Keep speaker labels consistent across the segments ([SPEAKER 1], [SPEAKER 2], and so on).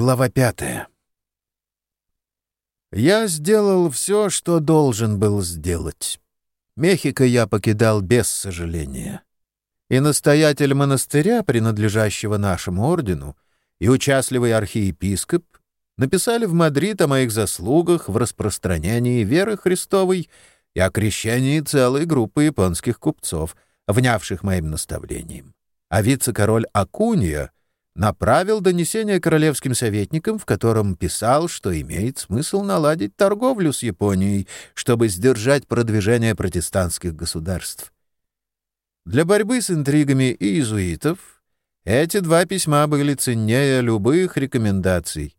[SPEAKER 1] Глава пятая. Я сделал все, что должен был сделать. Мехико я покидал без сожаления. И настоятель монастыря, принадлежащего нашему ордену, и участливый архиепископ написали в Мадрид о моих заслугах в распространении веры Христовой и о крещении целой группы японских купцов, внявших моим наставлениям. А вице-король Акуния — направил донесение королевским советникам, в котором писал, что имеет смысл наладить торговлю с Японией, чтобы сдержать продвижение протестантских государств. Для борьбы с интригами иезуитов эти два письма были ценнее любых рекомендаций.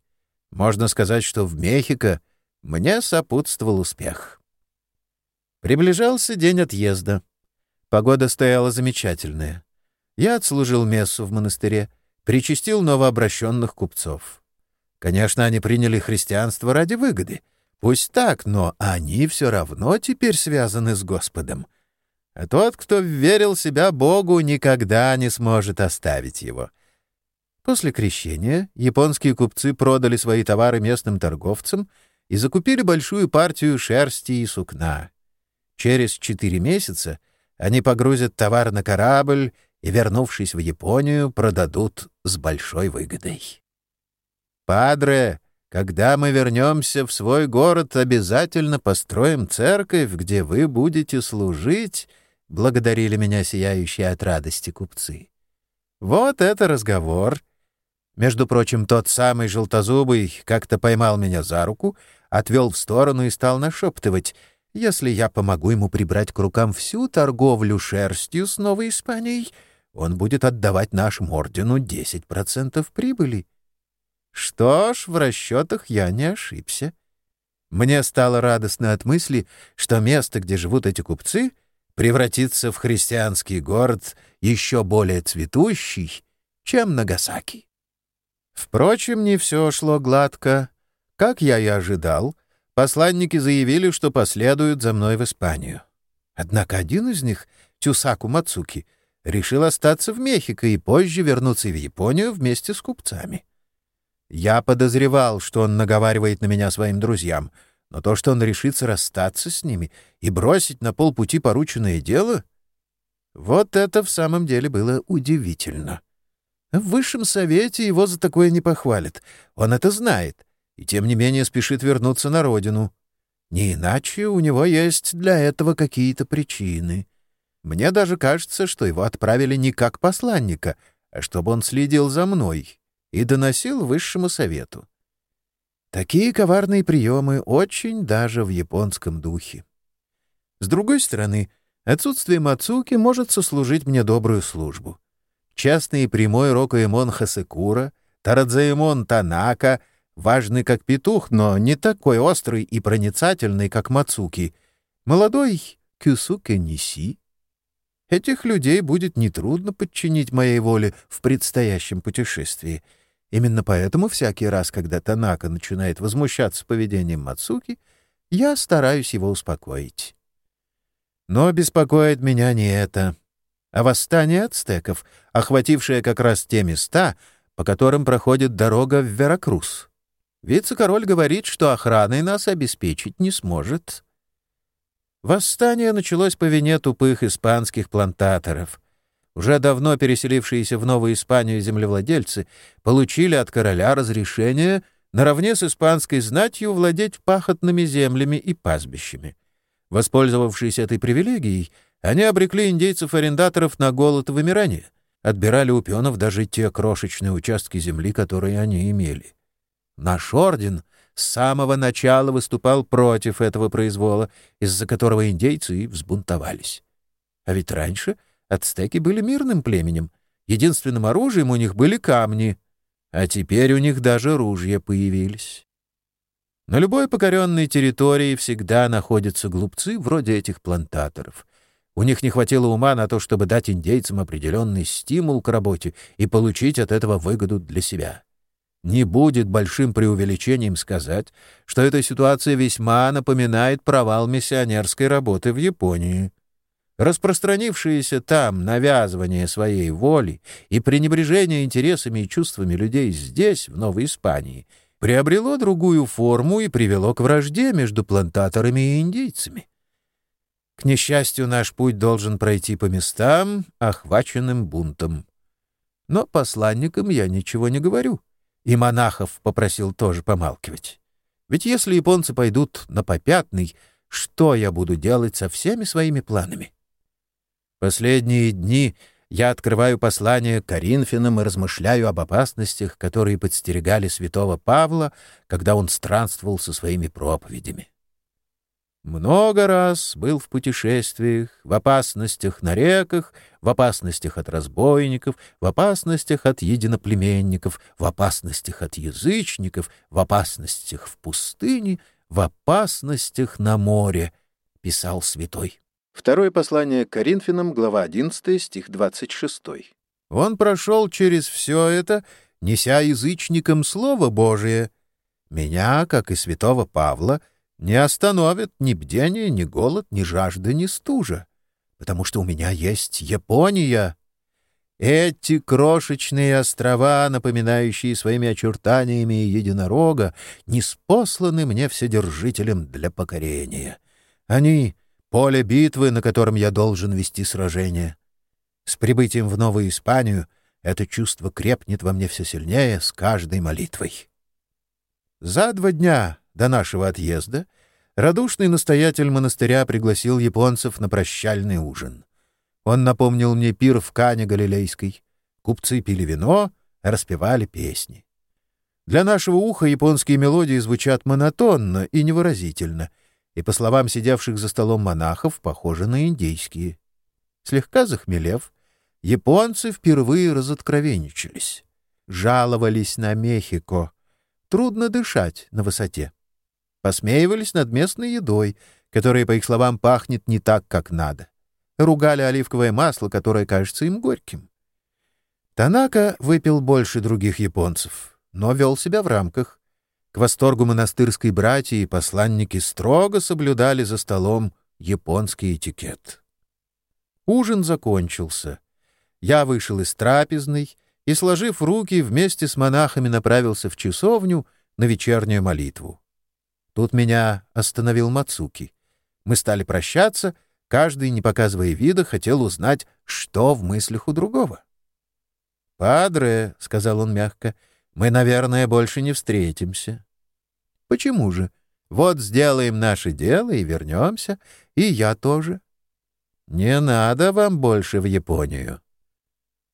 [SPEAKER 1] Можно сказать, что в Мехико мне сопутствовал успех. Приближался день отъезда. Погода стояла замечательная. Я отслужил мессу в монастыре — причастил новообращенных купцов. Конечно, они приняли христианство ради выгоды. Пусть так, но они все равно теперь связаны с Господом. А тот, кто верил себя Богу, никогда не сможет оставить его. После крещения японские купцы продали свои товары местным торговцам и закупили большую партию шерсти и сукна. Через четыре месяца они погрузят товар на корабль и, вернувшись в Японию, продадут с большой выгодой. «Падре, когда мы вернемся в свой город, обязательно построим церковь, где вы будете служить», — благодарили меня сияющие от радости купцы. «Вот это разговор!» Между прочим, тот самый желтозубый как-то поймал меня за руку, отвел в сторону и стал нашептывать — если я помогу ему прибрать к рукам всю торговлю шерстью с Новой Испанией, он будет отдавать нашему ордену 10% прибыли. Что ж, в расчетах я не ошибся. Мне стало радостно от мысли, что место, где живут эти купцы, превратится в христианский город еще более цветущий, чем Нагасаки. Впрочем, не все шло гладко. Как я и ожидал, посланники заявили, что последуют за мной в Испанию. Однако один из них, Тюсаку Мацуки, — решил остаться в Мехико и позже вернуться в Японию вместе с купцами. Я подозревал, что он наговаривает на меня своим друзьям, но то, что он решится расстаться с ними и бросить на полпути порученное дело, вот это в самом деле было удивительно. В высшем совете его за такое не похвалят, он это знает, и тем не менее спешит вернуться на родину. Не иначе у него есть для этого какие-то причины. Мне даже кажется, что его отправили не как посланника, а чтобы он следил за мной и доносил высшему совету. Такие коварные приемы очень даже в японском духе. С другой стороны, отсутствие Мацуки может сослужить мне добрую службу. Частный и прямой Рокоэмон Хасекура, Тарадзаэмон Танака, важный как петух, но не такой острый и проницательный, как Мацуки, молодой Кюсуке Ниси, Этих людей будет нетрудно подчинить моей воле в предстоящем путешествии. Именно поэтому всякий раз, когда Танака начинает возмущаться поведением Мацуки, я стараюсь его успокоить. Но беспокоит меня не это, а восстание ацтеков, охватившее как раз те места, по которым проходит дорога в Веракрус. Вице-король говорит, что охраной нас обеспечить не сможет. Восстание началось по вине тупых испанских плантаторов. Уже давно переселившиеся в Новую Испанию землевладельцы получили от короля разрешение наравне с испанской знатью владеть пахотными землями и пастбищами. Воспользовавшись этой привилегией, они обрекли индейцев-арендаторов на голод и вымирание, отбирали у пионов даже те крошечные участки земли, которые они имели. Наш орден с самого начала выступал против этого произвола, из-за которого индейцы взбунтовались. А ведь раньше ацтеки были мирным племенем. Единственным оружием у них были камни, а теперь у них даже ружья появились. На любой покоренной территории всегда находятся глупцы вроде этих плантаторов. У них не хватило ума на то, чтобы дать индейцам определенный стимул к работе и получить от этого выгоду для себя. Не будет большим преувеличением сказать, что эта ситуация весьма напоминает провал миссионерской работы в Японии. распространившееся там навязывание своей воли и пренебрежение интересами и чувствами людей здесь, в Новой Испании, приобрело другую форму и привело к вражде между плантаторами и индейцами. К несчастью, наш путь должен пройти по местам, охваченным бунтом. Но посланникам я ничего не говорю, и монахов попросил тоже помалкивать. Ведь если японцы пойдут на попятный, что я буду делать со всеми своими планами? Последние дни я открываю послание Коринфянам и размышляю об опасностях, которые подстерегали святого Павла, когда он странствовал со своими проповедями. Много раз был в путешествиях, в опасностях на реках, в опасностях от разбойников, в опасностях от единоплеменников, в опасностях от язычников, в опасностях в пустыне, в опасностях на море, — писал святой. Второе послание к Коринфянам, глава 11, стих 26. Он прошел через все это, неся язычникам Слово Божие. Меня, как и святого Павла, — не остановит ни бдение, ни голод, ни жажда, ни стужа, потому что у меня есть Япония. Эти крошечные острова, напоминающие своими очертаниями единорога, не спосланы мне вседержителем для покорения. Они — поле битвы, на котором я должен вести сражение. С прибытием в Новую Испанию это чувство крепнет во мне все сильнее с каждой молитвой. За два дня до нашего отъезда радушный настоятель монастыря пригласил японцев на прощальный ужин. Он напомнил мне пир в Кане Галилейской. Купцы пили вино, распевали песни. Для нашего уха японские мелодии звучат монотонно и невыразительно, и, по словам сидевших за столом монахов, похожи на индейские. Слегка захмелев, японцы впервые разоткровенничались. Жаловались на Мехико. Трудно дышать на высоте посмеивались над местной едой, которая, по их словам, пахнет не так, как надо. Ругали оливковое масло, которое кажется им горьким. Танака выпил больше других японцев, но вел себя в рамках. К восторгу монастырской братьи посланники строго соблюдали за столом японский этикет. Ужин закончился. Я вышел из трапезной и, сложив руки, вместе с монахами направился в часовню на вечернюю молитву. Тут меня остановил Мацуки. Мы стали прощаться, каждый, не показывая вида, хотел узнать, что в мыслях у другого. «Падре», — сказал он мягко, — «мы, наверное, больше не встретимся». «Почему же? Вот сделаем наше дело и вернемся, и я тоже». «Не надо вам больше в Японию».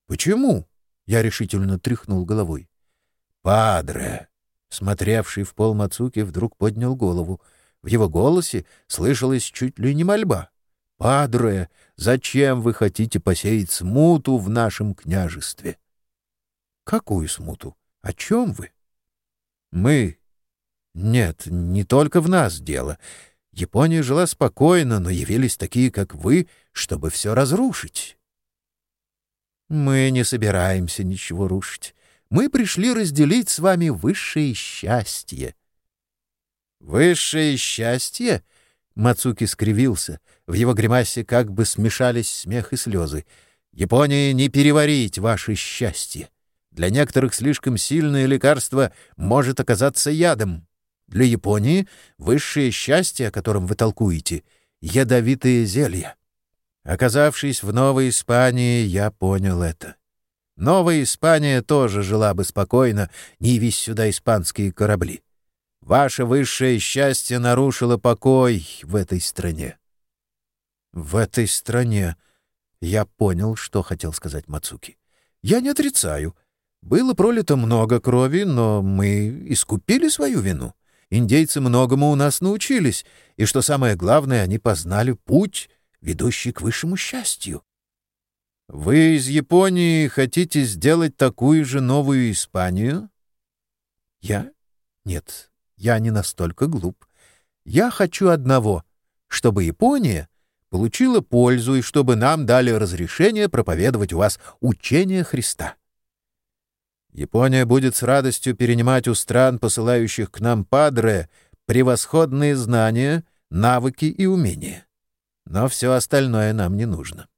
[SPEAKER 1] «Почему?» — я решительно тряхнул головой. «Падре, Смотревший в пол Мацуки вдруг поднял голову. В его голосе слышалась чуть ли не мольба. «Падре, зачем вы хотите посеять смуту в нашем княжестве?» «Какую смуту? О чем вы?» «Мы...» «Нет, не только в нас дело. Япония жила спокойно, но явились такие, как вы, чтобы все разрушить». «Мы не собираемся ничего рушить мы пришли разделить с вами высшее счастье». «Высшее счастье?» — Мацуки скривился. В его гримасе как бы смешались смех и слезы. «Япония не переварить ваше счастье. Для некоторых слишком сильное лекарство может оказаться ядом. Для Японии высшее счастье, о котором вы толкуете, — ядовитые зелья. Оказавшись в Новой Испании, я понял это. Новая Испания тоже жила бы спокойно, не явись сюда испанские корабли. Ваше высшее счастье нарушило покой в этой стране. В этой стране я понял, что хотел сказать Мацуки. Я не отрицаю. Было пролито много крови, но мы искупили свою вину. Индейцы многому у нас научились, и, что самое главное, они познали путь, ведущий к высшему счастью. Вы из Японии хотите сделать такую же новую Испанию? Я? Нет, я не настолько глуп. Я хочу одного, чтобы Япония получила пользу и чтобы нам дали разрешение проповедовать у вас учение Христа. Япония будет с радостью перенимать у стран, посылающих к нам падре, превосходные знания, навыки и умения. Но все остальное нам не нужно.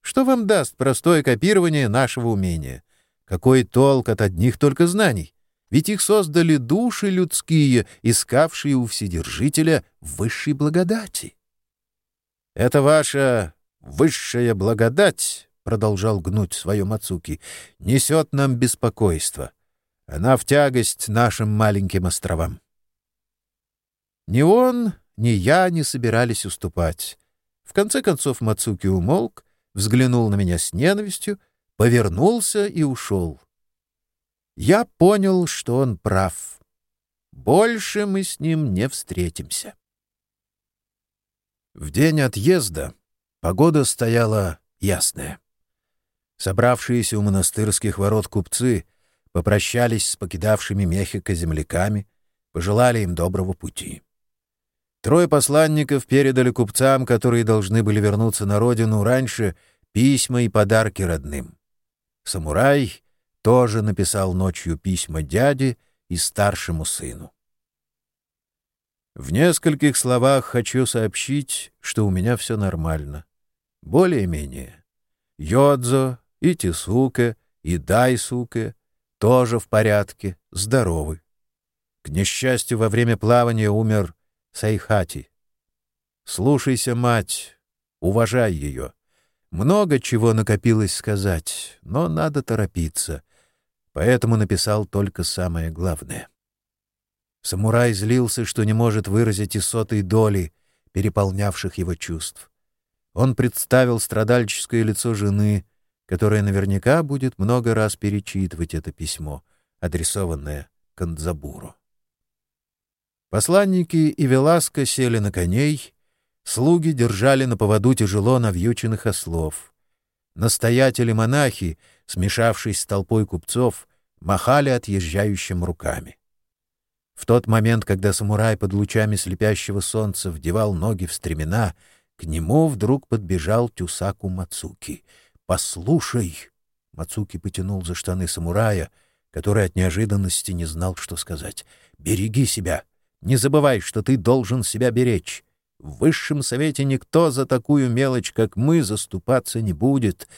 [SPEAKER 1] Что вам даст простое копирование нашего умения? Какой толк от одних только знаний? Ведь их создали души людские, искавшие у Вседержителя высшей благодати. Это ваша высшая благодать, — продолжал гнуть свое Мацуки, — несет нам беспокойство. Она в тягость нашим маленьким островам. Ни он, ни я не собирались уступать. В конце концов Мацуки умолк, взглянул на меня с ненавистью, повернулся и ушел. Я понял, что он прав. Больше мы с ним не встретимся. В день отъезда погода стояла ясная. Собравшиеся у монастырских ворот купцы попрощались с покидавшими Мехико земляками, пожелали им доброго пути. Трое посланников передали купцам, которые должны были вернуться на родину раньше, письма и подарки родным. Самурай тоже написал ночью письма дяде и старшему сыну. В нескольких словах хочу сообщить, что у меня все нормально. Более-менее. Ёдзо, Итисуке, и Дайсуке тоже в порядке, здоровы. К несчастью, во время плавания умер Сэйхати. Слушайся, мать, уважай ее. Много чего накопилось сказать, но надо торопиться поэтому написал только самое главное. Самурай злился, что не может выразить и сотой доли переполнявших его чувств. Он представил страдальческое лицо жены, которая наверняка будет много раз перечитывать это письмо, адресованное Кандзабуру. Посланники и Веласко сели на коней, слуги держали на поводу тяжело навьюченных ослов. Настоятели-монахи, смешавшись с толпой купцов, махали отъезжающим руками. В тот момент, когда самурай под лучами слепящего солнца вдевал ноги в стремена, к нему вдруг подбежал Тюсаку Мацуки. «Послушай!» — Мацуки потянул за штаны самурая, который от неожиданности не знал, что сказать. «Береги себя! Не забывай, что ты должен себя беречь!» В высшем совете никто за такую мелочь, как мы, заступаться не будет.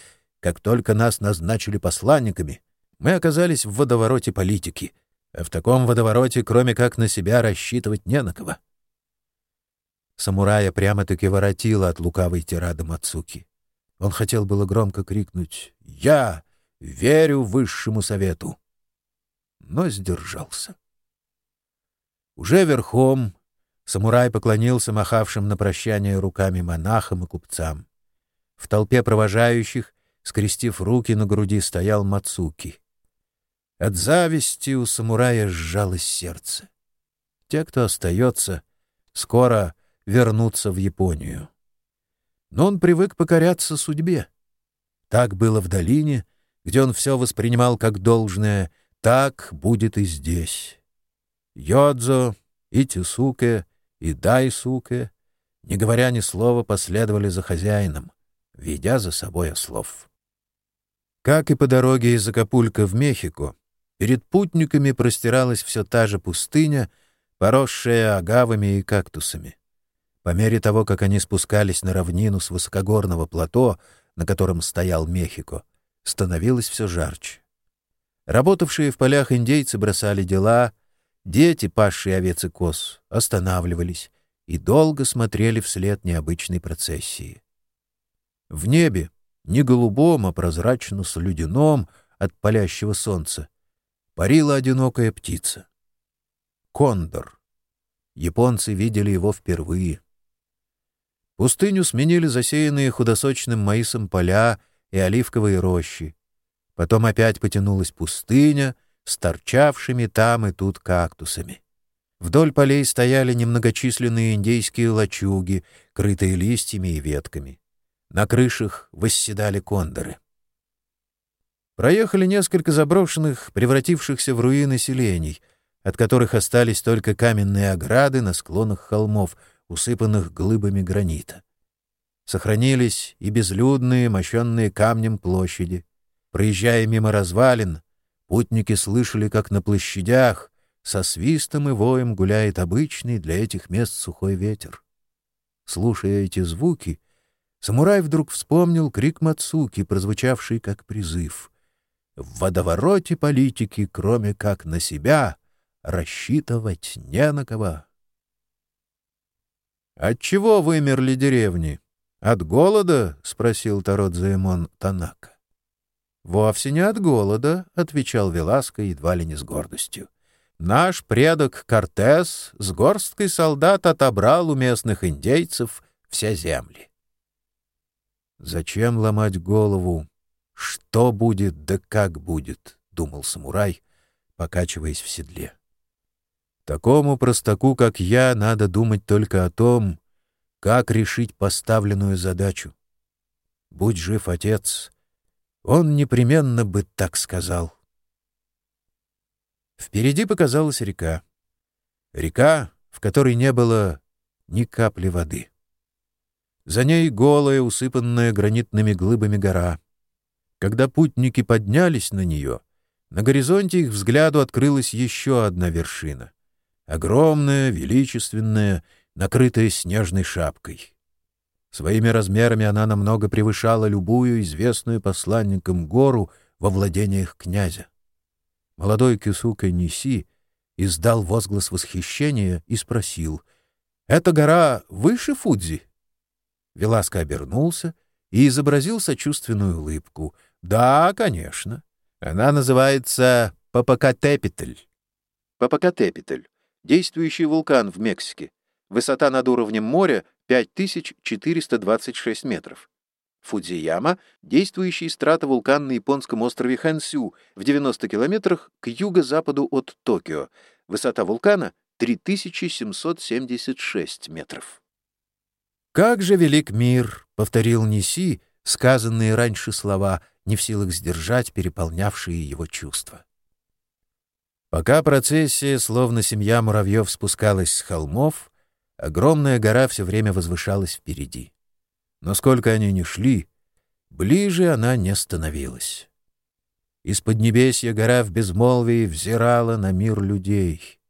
[SPEAKER 1] Как только нас назначили посланниками, мы оказались в водовороте политики, а в таком водовороте, кроме как на себя, рассчитывать не на кого. Самурая прямо-таки воротило от лукавой тирады Мацуки. Он хотел было громко крикнуть «Я верю высшему совету!» но сдержался. Уже верхом Самурай поклонился махавшим на прощание руками монахам и купцам. В толпе провожающих, скрестив руки на груди, стоял Мацуки. От зависти у самурая сжалось сердце. Те, кто остается, скоро вернутся в Японию. Но он привык покоряться судьбе. Так было в долине, где он все воспринимал как должное, так будет и здесь. Йодзо и Тисуке и Дайсуке, не говоря ни слова, последовали за хозяином, ведя за собой ослов. Как и по дороге из Акапулько в Мехико, перед путниками простиралась все та же пустыня, поросшая агавами и кактусами. По мере того, как они спускались на равнину с высокогорного плато, на котором стоял Мехико, становилось все жарче. Работавшие в полях индейцы бросали дела, Дети, пасшие овец и коз, останавливались и долго смотрели вслед необычной процессии. В небе, не голубом, а прозрачно-слюдяном от палящего солнца, парила одинокая птица. Кондор. Японцы видели его впервые. Пустыню сменили засеянные худосочным маисом поля и оливковые рощи. Потом опять потянулась пустыня — с торчавшими там и тут кактусами. Вдоль полей стояли немногочисленные индейские лачуги, крытые листьями и ветками. На крышах восседали кондоры. Проехали несколько заброшенных, превратившихся в руины селений, от которых остались только каменные ограды на склонах холмов, усыпанных глыбами гранита. Сохранились и безлюдные, мощенные камнем площади. Проезжая мимо развалин, Путники слышали, как на площадях со свистом и воем гуляет обычный для этих мест сухой ветер. Слушая эти звуки, самурай вдруг вспомнил крик Мацуки, прозвучавший как призыв. «В водовороте политики, кроме как на себя, рассчитывать не на кого». «От чего вымерли деревни? От голода?» — спросил Тародзаэмон Танака. «Вовсе не от голода», — отвечал Веласко едва ли не с гордостью. «Наш предок Кортес с горсткой солдат отобрал у местных индейцев все земли». «Зачем ломать голову? Что будет, да как будет?» — думал самурай, покачиваясь в седле. «Такому простаку, как я, надо думать только о том, как решить поставленную задачу. Будь жив отец, он непременно бы так сказал. Впереди показалась река. Река, в которой не было ни капли воды. За ней голая, усыпанная гранитными глыбами гора. Когда путники поднялись на нее, на горизонте их взгляду открылась еще одна вершина. Огромная, величественная, накрытая снежной шапкой. Своими размерами она намного превышала любую известную посланникам гору во владениях князя. Молодой Кюсука Ниси издал возглас восхищения и спросил, «Эта гора выше Фудзи?» Веласко обернулся и изобразил сочувственную улыбку. «Да, конечно. Она называется Папакатепетль». Папакатепетль — действующий вулкан в Мексике. Высота над уровнем моря 5426 метров. Фудзияма — действующий стратовулкан на японском острове Хансю в 90 километрах к юго-западу от Токио. Высота вулкана — 3776 метров. «Как же велик мир!» — повторил Неси, сказанные раньше слова, не в силах сдержать переполнявшие его чувства. Пока процессия, словно семья муравьев, спускалась с холмов, Огромная гора все время возвышалась впереди. Но сколько они ни шли, ближе она не становилась. Из-под небесья гора в безмолвии взирала на мир людей.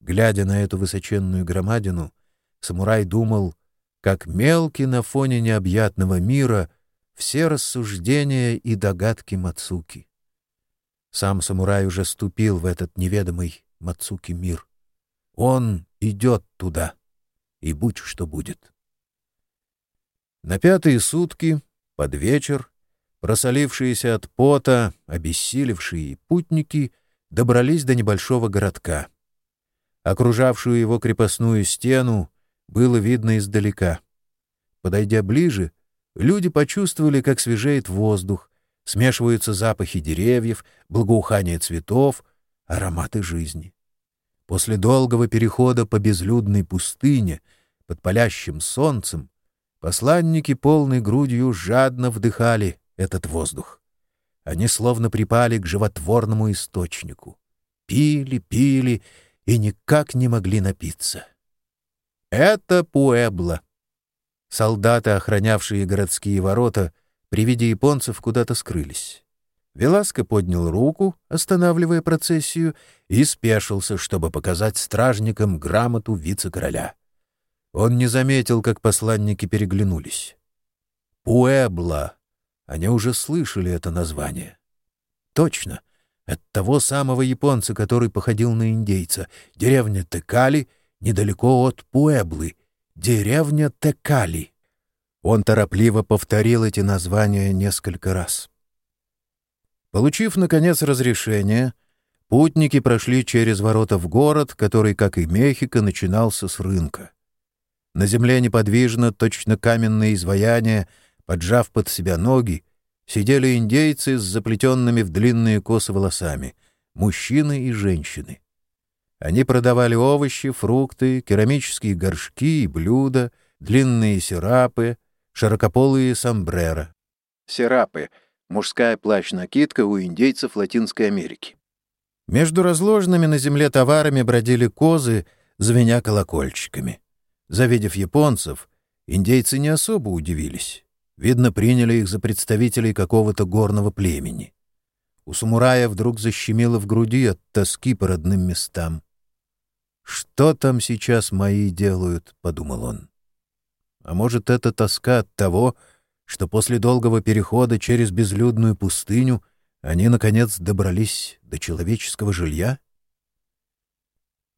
[SPEAKER 1] Глядя на эту высоченную громадину, самурай думал, как мелки на фоне необъятного мира все рассуждения и догадки Мацуки. Сам самурай уже ступил в этот неведомый Мацуки мир. Он идет туда и будь что будет. На пятые сутки, под вечер, просолившиеся от пота, обессилевшие путники добрались до небольшого городка. Окружавшую его крепостную стену было видно издалека. Подойдя ближе, люди почувствовали, как свежеет воздух, смешиваются запахи деревьев, благоухание цветов, ароматы жизни. После долгого перехода по безлюдной пустыне, под палящим солнцем, посланники полной грудью жадно вдыхали этот воздух. Они словно припали к животворному источнику. Пили, пили и никак не могли напиться. Это Пуэбло. Солдаты, охранявшие городские ворота, при виде японцев куда-то скрылись. Веласко поднял руку, останавливая процессию, и спешился, чтобы показать стражникам грамоту вице-короля. Он не заметил, как посланники переглянулись. «Пуэбла!» Они уже слышали это название. Точно, от того самого японца, который походил на индейца. Деревня Текали, недалеко от Пуэблы. Деревня Текали. Он торопливо повторил эти названия несколько раз. Получив, наконец, разрешение, путники прошли через ворота в город, который, как и Мехико, начинался с рынка. На земле неподвижно, точно каменные изваяния, поджав под себя ноги, сидели индейцы с заплетенными в длинные косы волосами, мужчины и женщины. Они продавали овощи, фрукты, керамические горшки и блюда, длинные серапы, широкополые сомбреро. Серапы — Мужская плащ-накидка у индейцев Латинской Америки. Между разложенными на земле товарами бродили козы, звеня колокольчиками. Завидев японцев, индейцы не особо удивились. Видно, приняли их за представителей какого-то горного племени. У самурая вдруг защемило в груди от тоски по родным местам. «Что там сейчас мои делают?» — подумал он. А может, это тоска от того, что после долгого перехода через безлюдную пустыню они, наконец, добрались до человеческого жилья?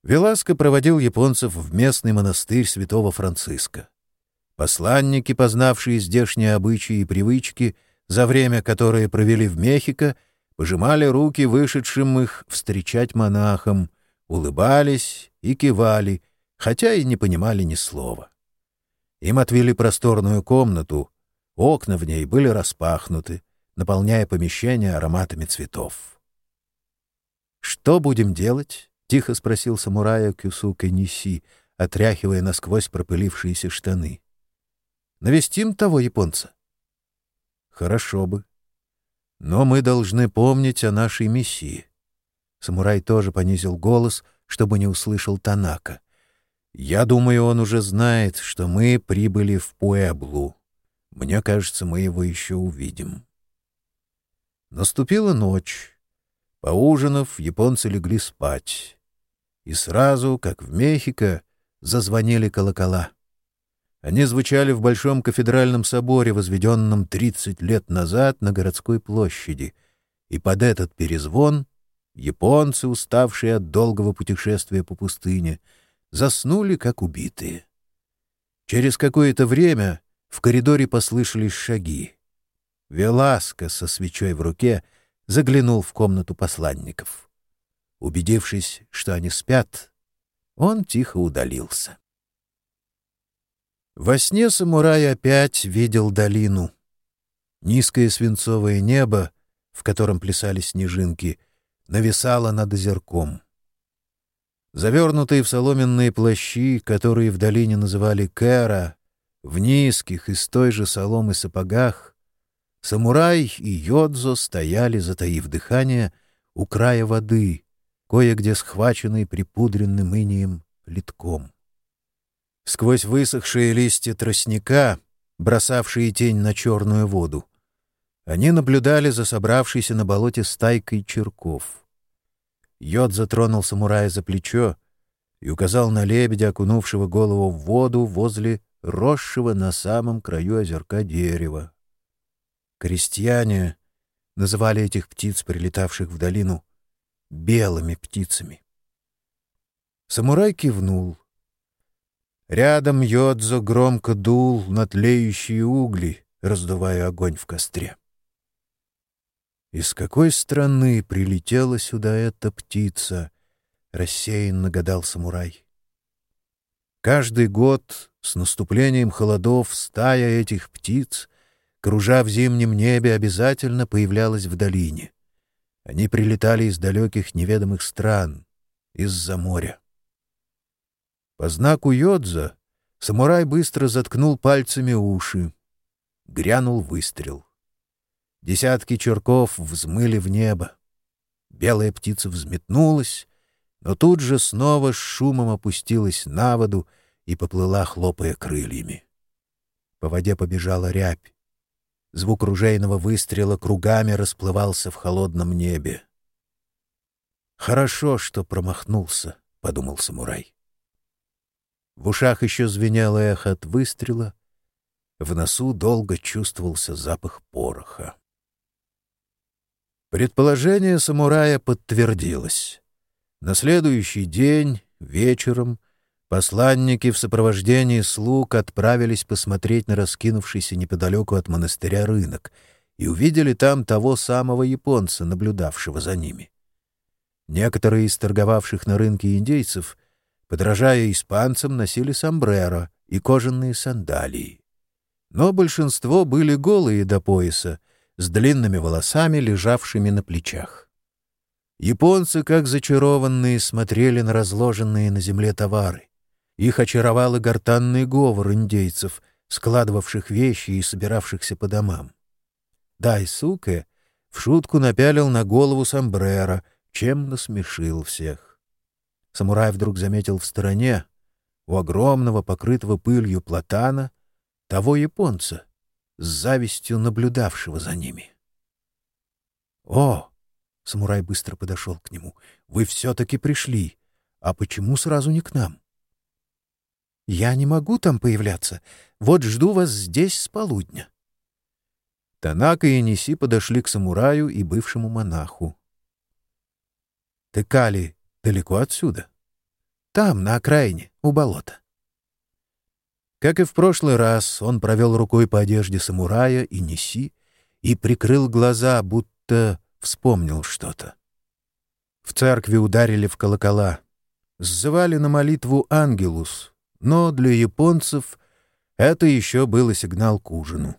[SPEAKER 1] Веласко проводил японцев в местный монастырь святого Франциска. Посланники, познавшие здешние обычаи и привычки, за время, которое провели в Мехико, пожимали руки вышедшим их встречать монахам, улыбались и кивали, хотя и не понимали ни слова. Им отвели просторную комнату, окна в ней были распахнуты, наполняя помещение ароматами цветов. «Что будем делать?» — тихо спросил самурая Кюсука Ниси, отряхивая насквозь пропылившиеся штаны. «Навестим того японца?» «Хорошо бы. Но мы должны помнить о нашей миссии. Самурай тоже понизил голос, чтобы не услышал Танака. Я думаю, он уже знает, что мы прибыли в Пуэблу. Мне кажется, мы его еще увидим. Наступила ночь. Поужинав, японцы легли спать. И сразу, как в Мехико, зазвонили колокола. Они звучали в Большом кафедральном соборе, возведенном 30 лет назад на городской площади, и под этот перезвон японцы, уставшие от долгого путешествия по пустыне, заснули, как убитые. Через какое-то время в коридоре послышались шаги. Веласко со свечой в руке заглянул в комнату посланников. Убедившись, что они спят, он тихо удалился. Во сне самурай опять видел долину. Низкое свинцовое небо, в котором плясали снежинки, нависало над озерком. Завернутые в соломенные плащи, которые в долине называли кэра, в низких из той же соломы сапогах, самурай и йодзо стояли, затаив дыхание, у края воды, кое-где схваченной припудренным инием литком. Сквозь высохшие листья тростника, бросавшие тень на черную воду, они наблюдали за собравшейся на болоте стайкой черков. Йод затронул самурая за плечо и указал на лебедя, окунувшего голову в воду возле росшего на самом краю озерка дерева. Крестьяне называли этих птиц, прилетавших в долину, белыми птицами. Самурай кивнул. Рядом Йодзо громко дул на тлеющие угли, раздувая огонь в костре. «Из какой страны прилетела сюда эта птица?» — рассеянно гадал самурай. Каждый год с наступлением холодов стая этих птиц, кружа в зимнем небе, обязательно появлялась в долине. Они прилетали из далеких неведомых стран, из-за моря. По знаку Йодза самурай быстро заткнул пальцами уши. Грянул выстрел. Десятки черков взмыли в небо. Белая птица взметнулась, но тут же снова с шумом опустилась на воду и поплыла, хлопая крыльями. По воде побежала рябь. Звук ружейного выстрела кругами расплывался в холодном небе. «Хорошо, что промахнулся», — подумал самурай. В ушах еще звенело эхо от выстрела, в носу долго чувствовался запах пороха. Предположение самурая подтвердилось. На следующий день, вечером, посланники в сопровождении слуг отправились посмотреть на раскинувшийся неподалеку от монастыря рынок и увидели там того самого японца, наблюдавшего за ними. Некоторые из торговавших на рынке индейцев — подражая испанцам, носили сомбреро и кожаные сандалии. Но большинство были голые до пояса, с длинными волосами, лежавшими на плечах. Японцы, как зачарованные, смотрели на разложенные на земле товары. Их очаровал и гортанный говор индейцев, складывавших вещи и собиравшихся по домам. Дайсуке в шутку напялил на голову сомбреро, чем насмешил всех. Самурай вдруг заметил в стороне, у огромного, покрытого пылью платана, того японца, с завистью наблюдавшего за ними. «О!» — самурай быстро подошел к нему. «Вы все-таки пришли. А почему сразу не к нам?» «Я не могу там появляться. Вот жду вас здесь с полудня». Танака и Неси подошли к самураю и бывшему монаху. «Текали далеко отсюда?» «Там, на окраине, у болота». Как и в прошлый раз, он провел рукой по одежде самурая и Неси и прикрыл глаза, будто вспомнил что-то. В церкви ударили в колокола. Сзывали на молитву «Ангелус», но для японцев это еще был сигнал к ужину.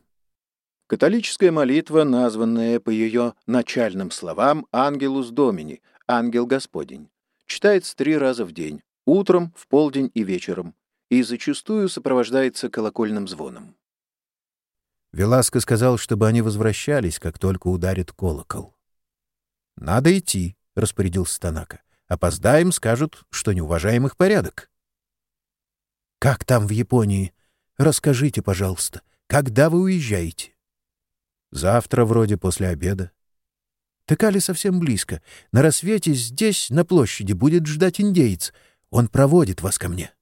[SPEAKER 1] Католическая молитва, названная по ее начальным словам «Ангелус Домини» — «Ангел Господень», читается три раза в день — утром, в полдень и вечером, и зачастую сопровождается колокольным звоном. Веласко сказал, чтобы они возвращались, как только ударит колокол. «Надо идти», — распорядился Танака. «Опоздаем, скажут, что не уважаем их порядок». «Как там в Японии? Расскажите, пожалуйста, когда вы уезжаете?» «Завтра, вроде после обеда». «Текали совсем близко. На рассвете здесь, на площади, будет ждать индеец. Он проводит вас ко мне».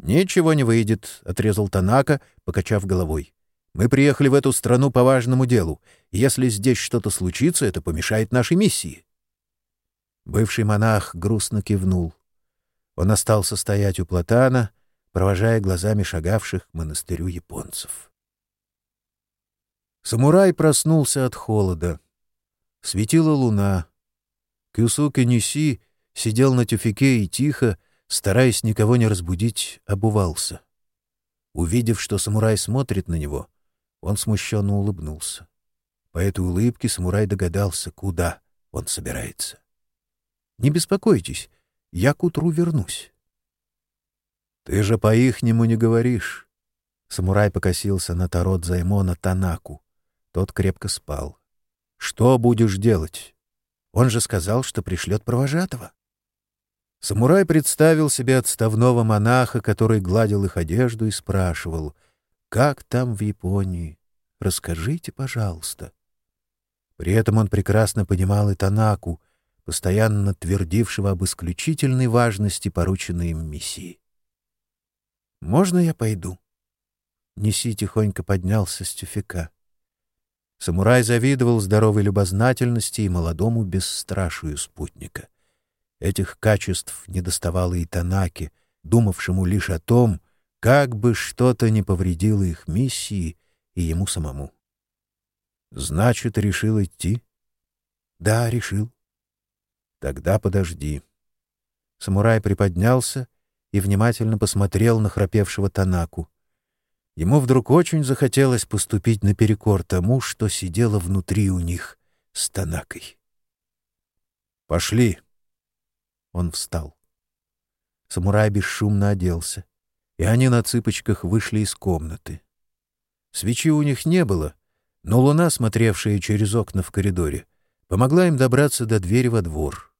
[SPEAKER 1] «Ничего не выйдет», — отрезал Танака, покачав головой. Мы приехали в эту страну по важному делу. Если здесь что-то случится, это помешает нашей миссии». Бывший монах грустно кивнул. Он остался стоять у платана, провожая глазами шагавших к монастырю японцев. Самурай проснулся от холода. Светила луна. Кюсуки Ниси сидел на тюфике и тихо, стараясь никого не разбудить, обувался. Увидев, что самурай смотрит на него, он смущенно улыбнулся. По этой улыбке самурай догадался, куда он собирается. «Не беспокойтесь, я к утру вернусь». «Ты же по-ихнему не говоришь». Самурай покосился на Тарот Займона Танаку. Тот крепко спал. «Что будешь делать? Он же сказал, что пришлет провожатого». Самурай представил себе отставного монаха, который гладил их одежду и спрашивал — как там в Японии? Расскажите, пожалуйста. При этом он прекрасно понимал и Танаку, постоянно твердившего об исключительной важности порученной им миссии. «Можно я пойду?» Неси тихонько поднялся с тюфяка. Самурай завидовал здоровой любознательности и молодому бесстрашию спутника. Этих качеств недоставало и Танаке, думавшему лишь о том, как бы что-то не повредило их миссии и ему самому. «Значит, решил идти?» «Да, решил». «Тогда подожди». Самурай приподнялся и внимательно посмотрел на храпевшего Танаку. Ему вдруг очень захотелось поступить наперекор тому, что сидело внутри у них с Танакой. «Пошли!» Он встал. Самурай бесшумно оделся и они на цыпочках вышли из комнаты. Свечи у них не было, но луна, смотревшая через окна в коридоре, помогла им добраться до двери во двор.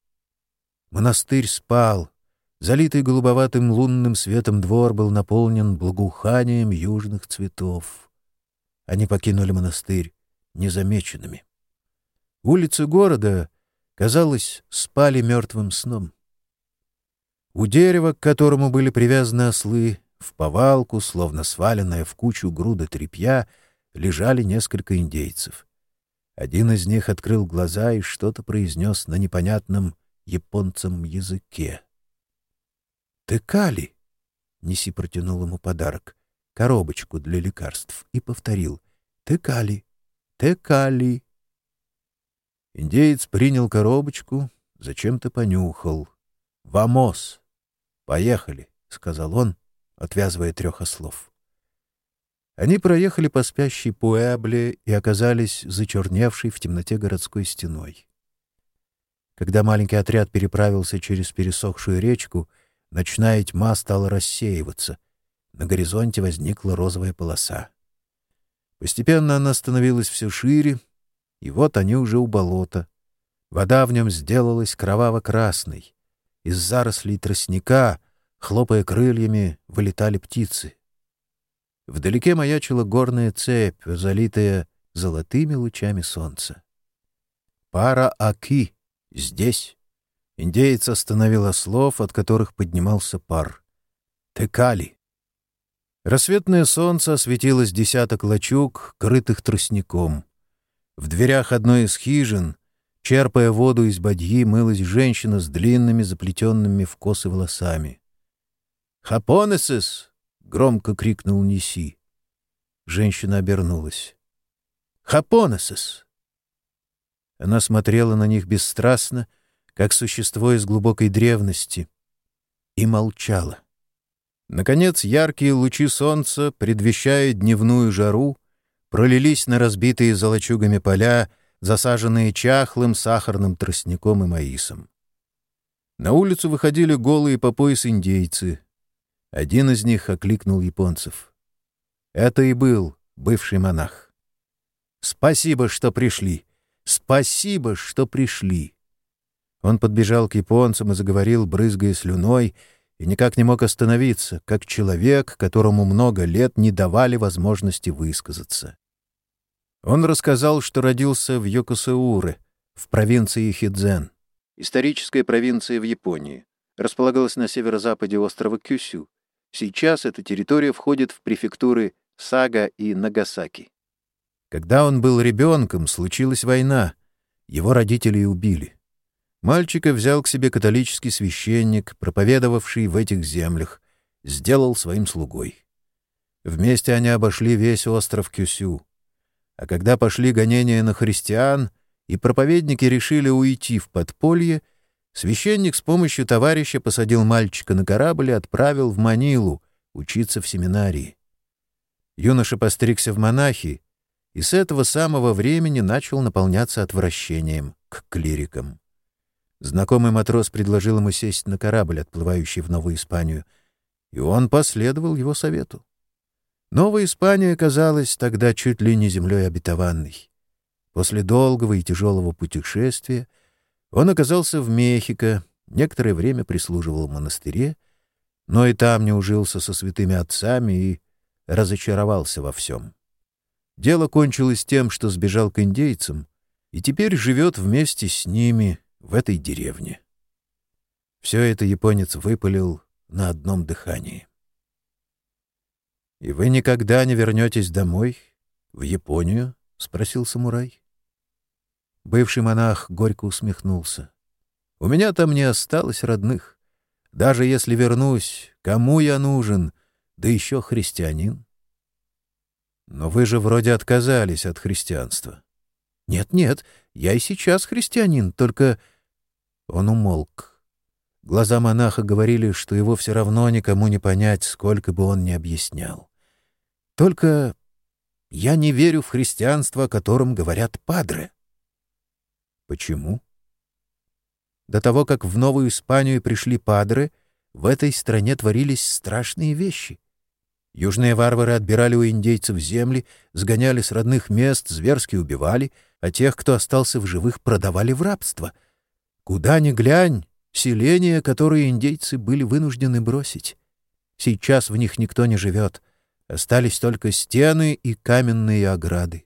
[SPEAKER 1] Монастырь спал. Залитый голубоватым лунным светом двор был наполнен благоуханием южных цветов. Они покинули монастырь незамеченными. Улицы города, казалось, спали мертвым сном. У дерева, к которому были привязаны ослы, в повалку, словно сваленная в кучу груда тряпья, лежали несколько индейцев. Один из них открыл глаза и что-то произнес на непонятном японцам языке. «Ты Кали!» — Неси протянул ему подарок, коробочку для лекарств, и повторил. «Ты Кали! Ты Кали!» Индеец принял коробочку, зачем-то понюхал. «Вамос! Поехали!» — сказал он отвязывая трех ослов. Они проехали по спящей Пуэбле и оказались зачерневшей в темноте городской стеной. Когда маленький отряд переправился через пересохшую речку, ночная тьма стала рассеиваться. На горизонте возникла розовая полоса. Постепенно она становилась все шире, и вот они уже у болота. Вода в нем сделалась кроваво-красной. Из зарослей тростника Хлопая крыльями, вылетали птицы. Вдалеке маячила горная цепь, залитая золотыми лучами солнца. Пара Аки здесь. Индеец остановил ослов, от которых поднимался пар. Текали. Рассветное солнце осветилось десяток лачуг, крытых тростником. В дверях одной из хижин, черпая воду из бадьи, мылась женщина с длинными, заплетенными в косы волосами. «Хапонесес!» — громко крикнул Неси. Женщина обернулась. «Хапонесес!» Она смотрела на них бесстрастно, как существо из глубокой древности, и молчала. Наконец, яркие лучи солнца, предвещая дневную жару, пролились на разбитые золочугами поля, засаженные чахлым сахарным тростником и маисом. На улицу выходили голые по пояс индейцы. Один из них окликнул японцев. Это и был бывший монах. «Спасибо, что пришли! Спасибо, что пришли!» Он подбежал к японцам и заговорил, брызгая слюной, и никак не мог остановиться, как человек, которому много лет не давали возможности высказаться. Он рассказал, что родился в Йокосеуре, в провинции Хидзен, историческая провинция в Японии, располагалась на северо-западе острова Кюсю. Сейчас эта территория входит в префектуры Сага и Нагасаки. Когда он был ребенком, случилась война. Его родители убили. Мальчика взял к себе католический священник, проповедовавший в этих землях, сделал своим слугой. Вместе они обошли весь остров Кюсю. А когда пошли гонения на христиан, и проповедники решили уйти в подполье, священник с помощью товарища посадил мальчика на корабль и отправил в Манилу учиться в семинарии. Юноша постригся в монахи и с этого самого времени начал наполняться отвращением к клирикам. Знакомый матрос предложил ему сесть на корабль, отплывающий в Новую Испанию, и он последовал его совету. Новая Испания казалась тогда чуть ли не землей обетованной. После долгого и тяжелого путешествия он оказался в Мехико, некоторое время прислуживал в монастыре, но и там не ужился со святыми отцами и разочаровался во всем. Дело кончилось тем, что сбежал к индейцам, и теперь живет вместе с ними — в этой деревне. Все это японец выпалил на одном дыхании. «И вы никогда не вернетесь домой, в Японию?» — спросил самурай. Бывший монах горько усмехнулся. «У меня там не осталось родных. Даже если вернусь, кому я нужен, да еще христианин?» «Но вы же вроде отказались от христианства». «Нет-нет, я и сейчас христианин, только он умолк. Глаза монаха говорили, что его все равно никому не понять, сколько бы он ни объяснял. Только я не верю в христианство, о котором говорят падре. Почему? До того, как в Новую Испанию пришли падре, в этой стране творились страшные вещи. Южные варвары отбирали у индейцев земли, сгоняли с родных мест, зверски убивали, а тех, кто остался в живых, продавали в рабство — Куда ни глянь, селения, которые индейцы были вынуждены бросить. Сейчас в них никто не живет. Остались только стены и каменные ограды.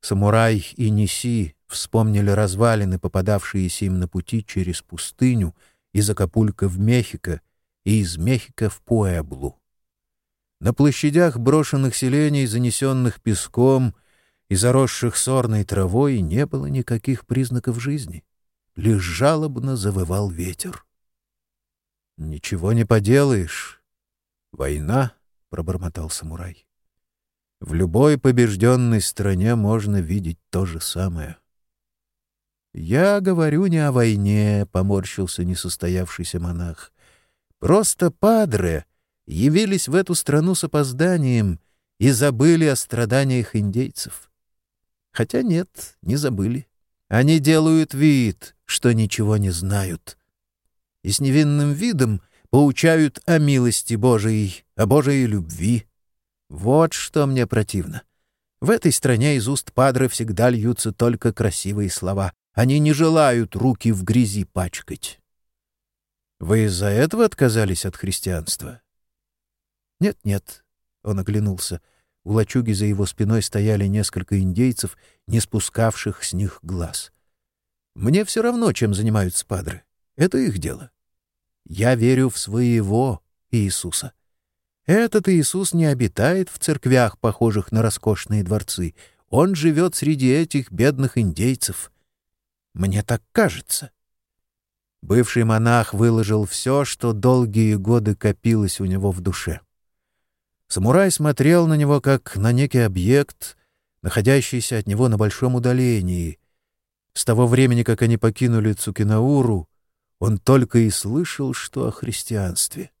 [SPEAKER 1] Самурай и Неси вспомнили развалины, попадавшиеся им на пути через пустыню из Акапулька в Мехико и из Мехико в Пуэблу. На площадях брошенных селений, занесенных песком и заросших сорной травой, не было никаких признаков жизни лишь жалобно завывал ветер. «Ничего не поделаешь. Война», — пробормотал самурай. «В любой побежденной стране можно видеть то же самое». «Я говорю не о войне», — поморщился несостоявшийся монах. «Просто падре явились в эту страну с опозданием и забыли о страданиях индейцев. Хотя нет, не забыли. Они делают вид, что ничего не знают. И с невинным видом поучают о милости Божией, о Божией любви. Вот что мне противно. В этой стране из уст падры всегда льются только красивые слова. Они не желают руки в грязи пачкать. Вы из-за этого отказались от христианства? Нет-нет, он оглянулся. У лачуги за его спиной стояли несколько индейцев, не спускавших с них глаз. Мне все равно, чем занимаются падры. Это их дело. Я верю в своего Иисуса. Этот Иисус не обитает в церквях, похожих на роскошные дворцы. Он живет среди этих бедных индейцев. Мне так кажется. Бывший монах выложил все, что долгие годы копилось у него в душе. Самурай смотрел на него как на некий объект, находящийся от него на большом удалении. С того времени, как они покинули Цукинауру, он только и слышал, что о христианстве.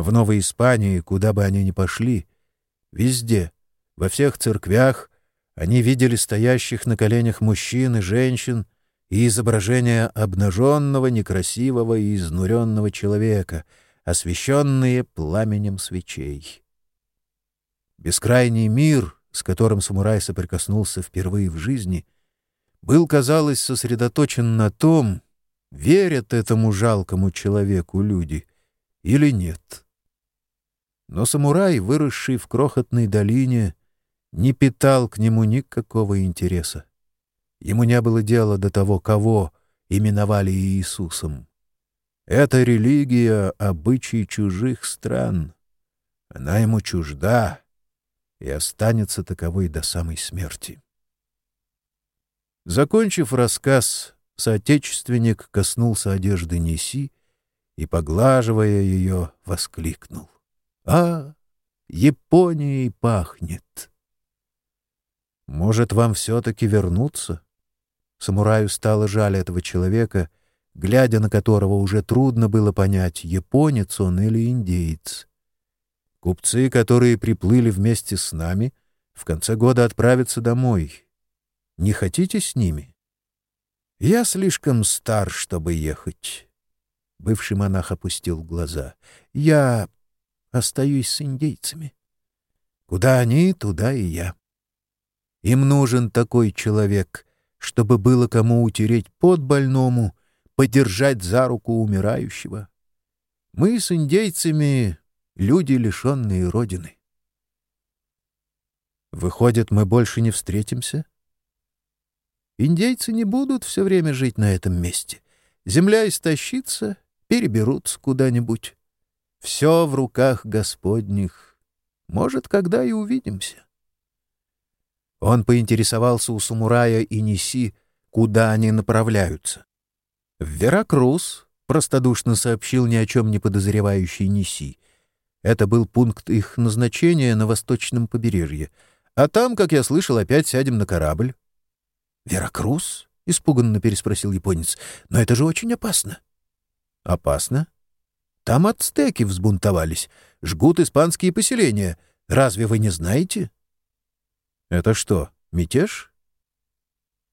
[SPEAKER 1] В Новой Испании, куда бы они ни пошли, везде, во всех церквях, они видели стоящих на коленях мужчин и женщин и изображения обнаженного, некрасивого и изнуренного человека, освещенные пламенем свечей. Бескрайний мир, с которым самурай соприкоснулся впервые в жизни, был, казалось, сосредоточен на том, верят этому жалкому человеку люди или нет. Но самурай, выросший в крохотной долине, не питал к нему никакого интереса. Ему не было дела до того, кого именовали Иисусом. Это религия — обычай чужих стран. Она ему чужда, и останется таковой до самой смерти. Закончив рассказ, соотечественник коснулся одежды Неси и, поглаживая ее, воскликнул. «А, Японией пахнет!» «Может, вам все-таки вернуться?» Самураю стало жаль этого человека, глядя на которого уже трудно было понять, японец он или индеец. Купцы, которые приплыли вместе с нами, в конце года отправятся домой. Не хотите с ними? Я слишком стар, чтобы ехать. Бывший монах опустил глаза. Я остаюсь с индейцами. Куда они, туда и я. Им нужен такой человек, чтобы было кому утереть под больному, подержать за руку умирающего. Мы с индейцами люди, лишенные родины. Выходит, мы больше не встретимся? Индейцы не будут все время жить на этом месте. Земля истощится, переберутся куда-нибудь. Все в руках Господних. Может, когда и увидимся. Он поинтересовался у самурая и Неси, куда они направляются. «В Веракрус», — простодушно сообщил ни о чем не подозревающий Неси. Это был пункт их назначения на восточном побережье. А там, как я слышал, опять сядем на корабль. «Веракрус?» — испуганно переспросил японец. «Но это же очень опасно». «Опасно?» «Там ацтеки взбунтовались, жгут испанские поселения. Разве вы не знаете?» «Это что, мятеж?»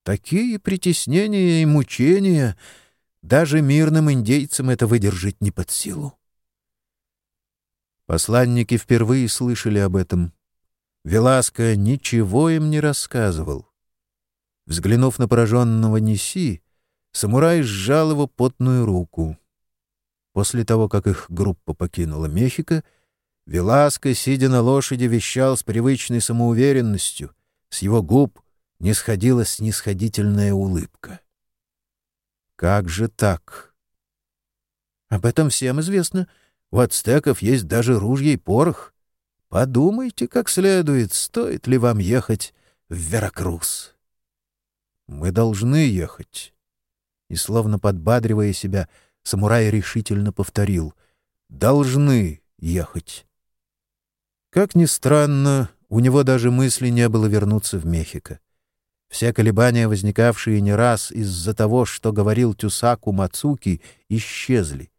[SPEAKER 1] «Такие притеснения и мучения даже мирным индейцам это выдержать не под силу. Посланники впервые слышали об этом. Веласко ничего им не рассказывал. Взглянув на пораженного Неси, самурай сжал его потную руку. После того, как их группа покинула Мехико, Веласко, сидя на лошади, вещал с привычной самоуверенностью. С его губ не сходила снисходительная улыбка. «Как же так?» «Об этом всем известно», у ацтеков есть даже ружья и порох. Подумайте как следует, стоит ли вам ехать в Веракрус. Мы должны ехать. И, словно подбадривая себя, самурай решительно повторил «Должны ехать». Как ни странно, у него даже мысли не было вернуться в Мехико. Все колебания, возникавшие не раз из-за того, что говорил Тюсаку Мацуки, исчезли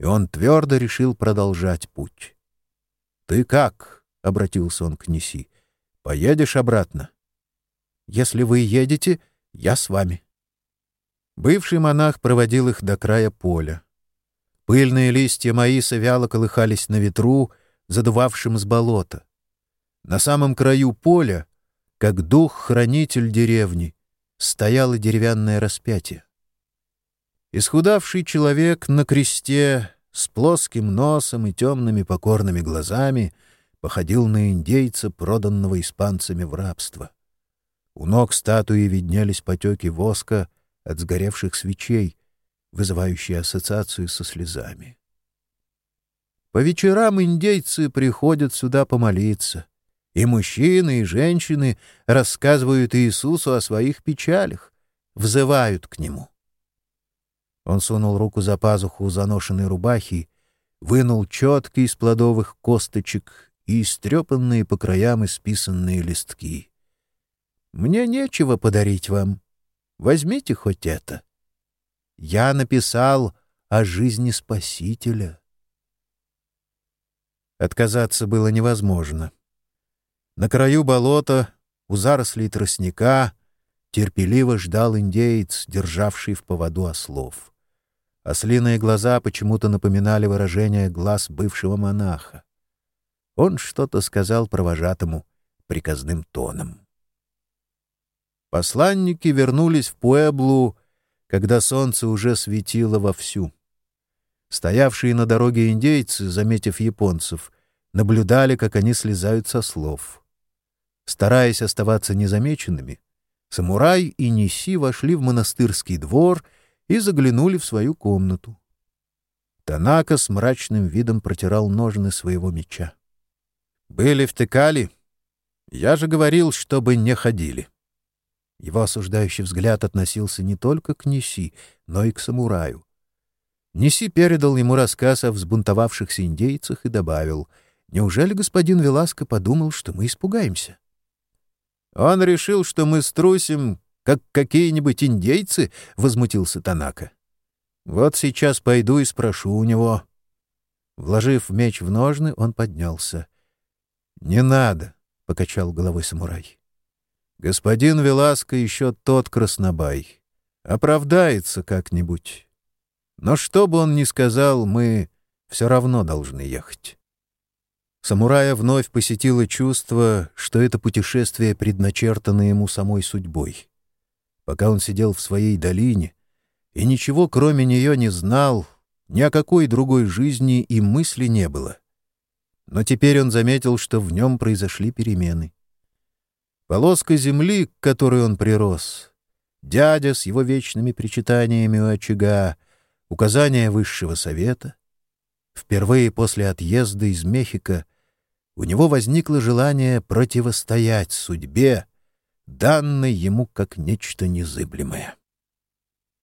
[SPEAKER 1] и он твердо решил продолжать путь. «Ты как?» — обратился он к Неси. «Поедешь обратно?» «Если вы едете, я с вами». Бывший монах проводил их до края поля. Пыльные листья маиса вяло колыхались на ветру, задувавшем с болота. На самом краю поля, как дух-хранитель деревни, стояло деревянное распятие. Исхудавший человек на кресте с плоским носом и темными покорными глазами походил на индейца, проданного испанцами в рабство. У ног статуи виднелись потеки воска от сгоревших свечей, вызывающие ассоциацию со слезами. По вечерам индейцы приходят сюда помолиться. И мужчины, и женщины рассказывают Иисусу о своих печалях, взывают к Нему. Он сунул руку за пазуху заношенной рубахи, вынул четки из плодовых косточек и истрепанные по краям исписанные листки. «Мне нечего подарить вам. Возьмите хоть это. Я написал о жизни Спасителя». Отказаться было невозможно. На краю болота, у зарослей тростника, терпеливо ждал индеец, державший в поводу ослов. Ослиные глаза почему-то напоминали выражение глаз бывшего монаха. Он что-то сказал провожатому приказным тоном. Посланники вернулись в Пуэблу, когда солнце уже светило вовсю. Стоявшие на дороге индейцы, заметив японцев, наблюдали, как они слезают со слов. Стараясь оставаться незамеченными, самурай и Ниси вошли в монастырский двор и заглянули в свою комнату. Танака с мрачным видом протирал ножны своего меча. «Были втыкали? Я же говорил, чтобы не ходили». Его осуждающий взгляд относился не только к Ниси, но и к самураю. Неси передал ему рассказ о взбунтовавшихся индейцах и добавил, «Неужели господин Веласко подумал, что мы испугаемся?» «Он решил, что мы струсим, как какие-нибудь индейцы?» — возмутился Танака. «Вот сейчас пойду и спрошу у него». Вложив меч в ножны, он поднялся. «Не надо», — покачал головой самурай. «Господин Веласко еще тот краснобай. Оправдается как-нибудь». Но что бы он ни сказал, мы все равно должны ехать. Самурая вновь посетило чувство, что это путешествие предначертано ему самой судьбой. Пока он сидел в своей долине и ничего кроме нее не знал, ни о какой другой жизни и мысли не было. Но теперь он заметил, что в нем произошли перемены. Полоска земли, к которой он прирос, дядя с его вечными причитаниями у очага — указания высшего совета. Впервые после отъезда из Мехико у него возникло желание противостоять судьбе, данной ему как нечто незыблемое.